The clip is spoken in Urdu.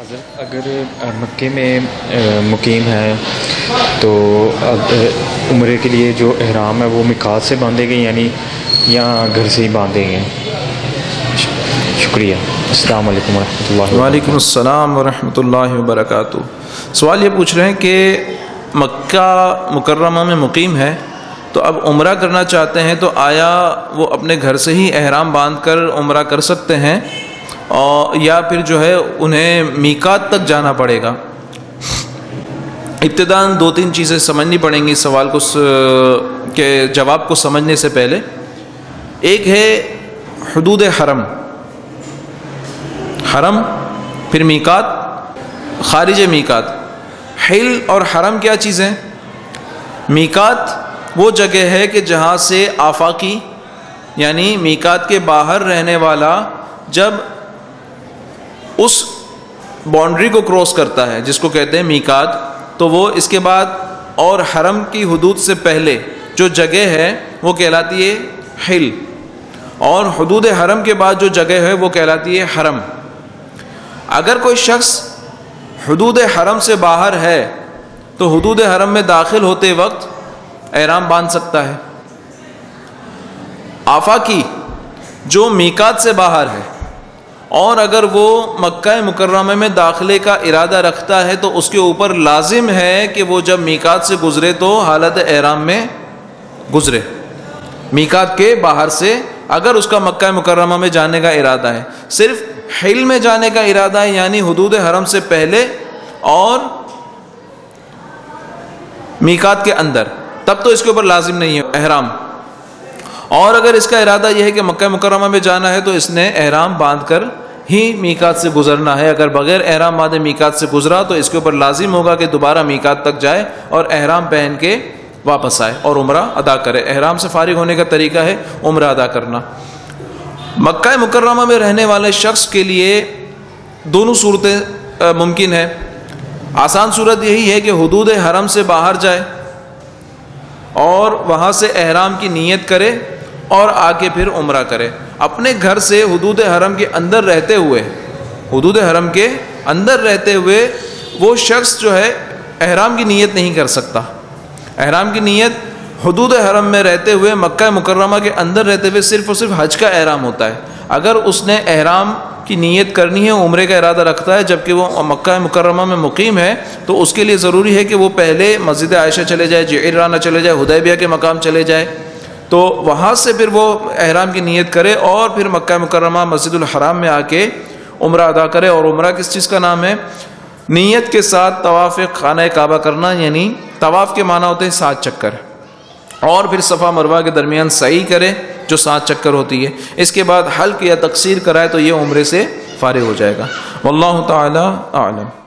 حضرت اگر مکے میں مقیم ہے، تو عمرے کے لیے جو احرام ہے، وہ مکات سے باندھے گئے یعنی یا گھر سے ہی باندھے گئے۔ شکریہ۔ السلام علیکم ورحمۃ اللہ وعلیکم السلام ورحمۃ اللہ وبرکاتہ۔ سوال یہ پوچھ رہے ہیں کہ مکہ مکرمہ میں مقیم ہے، تو اب عمرہ کرنا چاہتے ہیں، تو آیا وہ اپنے گھر سے ہی احرام باندھ کر عمرہ کر سکتے ہیں اور یا پھر جو ہے انہیں میکات تک جانا پڑے گا۔ ابتدا دو تین چیزیں سمجھنی پڑیں گی اس سوال کو کے جواب کو سمجھنے سے پہلے۔ ایک ہے حدود حرم۔ حرم، پھر میکات خارج میکات حل اور حرم کیا چیزیں؟ میکات وہ جگہ ہے کہ جہاں سے آفاقی یعنی میکات کے باہر رہنے والا جب اس باؤنڈری کو کراس کرتا ہے، جس کو کہتے ہیں میکات تو وہ اس کے بعد اور حرم کی حدود سے پہلے جو جگہ ہے، وہ کہلاتی ہے ہل اور حدود حرم کے بعد جو جگہ ہے، وہ کہلاتی ہے حرم۔ اگر کوئی شخص حدود حرم سے باہر ہے، تو حدود حرم میں داخل ہوتے وقت احرام باندھ سکتا ہے۔ آفاقی جو میکات سے باہر ہے اور اگر وہ مکہ مکرمہ میں داخلے کا ارادہ رکھتا ہے تو اس کے اوپر لازم ہے کہ وہ جب میکات سے گزرے تو حالت احرام میں گزرے۔ میکات کے باہر سے اگر اس کا مکہ مکرمہ میں جانے کا ارادہ ہے، صرف حل میں جانے کا ارادہ ہے یعنی حدود حرم سے پہلے اور میکات کے اندر، تب تو اس کے اوپر لازم نہیں ہے، احرام۔ اور اگر اس کا ارادہ یہ ہے کہ مکہ مکرمہ میں جانا ہے تو اس نے احرام باندھ کر ہی میکات سے گزرنا ہے۔ اگر بغیر احرام باندھے میکات سے گزرا تو اس کے اوپر لازم ہوگا کہ دوبارہ میکات تک جائے اور احرام پہن کے واپس آئے اور عمرہ ادا کرے۔ احرام سے فارغ ہونے کا طریقہ ہے عمرہ ادا کرنا۔ مکہ مکرمہ میں رہنے والے شخص کے لیے دونوں صورتیں ممکن ہیں۔ آسان صورت یہی ہے کہ حدود حرم سے باہر جائے اور وہاں سے احرام کی نیت کرے۔ اور آ کے پھر عمرہ کرے۔ اپنے گھر سے حدود حرم کے اندر رہتے ہوئے، حدود حرم کے اندر رہتے ہوئے وہ شخص جو ہے احرام کی نیت نہیں کر سکتا۔ احرام کی نیت حدود حرم میں رہتے ہوئے، مکہ مکرمہ کے اندر رہتے ہوئے صرف اور صرف حج کا احرام ہوتا ہے۔ اگر اس نے احرام کی نیت کرنی ہے، عمرے کا ارادہ رکھتا ہے، جبکہ وہ مکہ مکرمہ میں مقیم ہے، تو اس کے لیے ضروری ہے کہ وہ پہلے مسجد عائشہ چلے جائے، جعرانہ چلے جائے ہدیبیہ کے مقام چلے جائے۔ تو وہاں سے پھر وہ احرام کی نیت کرے اور پھر مکہ مکرمہ مسجد الحرام میں آ کے عمرہ ادا کرے اور عمرہ کس چیز کا نام ہے؟ نیت کے ساتھ طواف خانہ کعبہ کرنا یعنی طواف کے معنی ہوتے ہیں سات چکر۔ اور پھر صفا مروا کے درمیان صحیح کرے جو سات چکر ہوتی ہے۔ اس کے بعد حلق یا تقسیر کرائے تو یہ عمرے سے فارغ ہو جائے گا۔ واللہ تعالی اعلم۔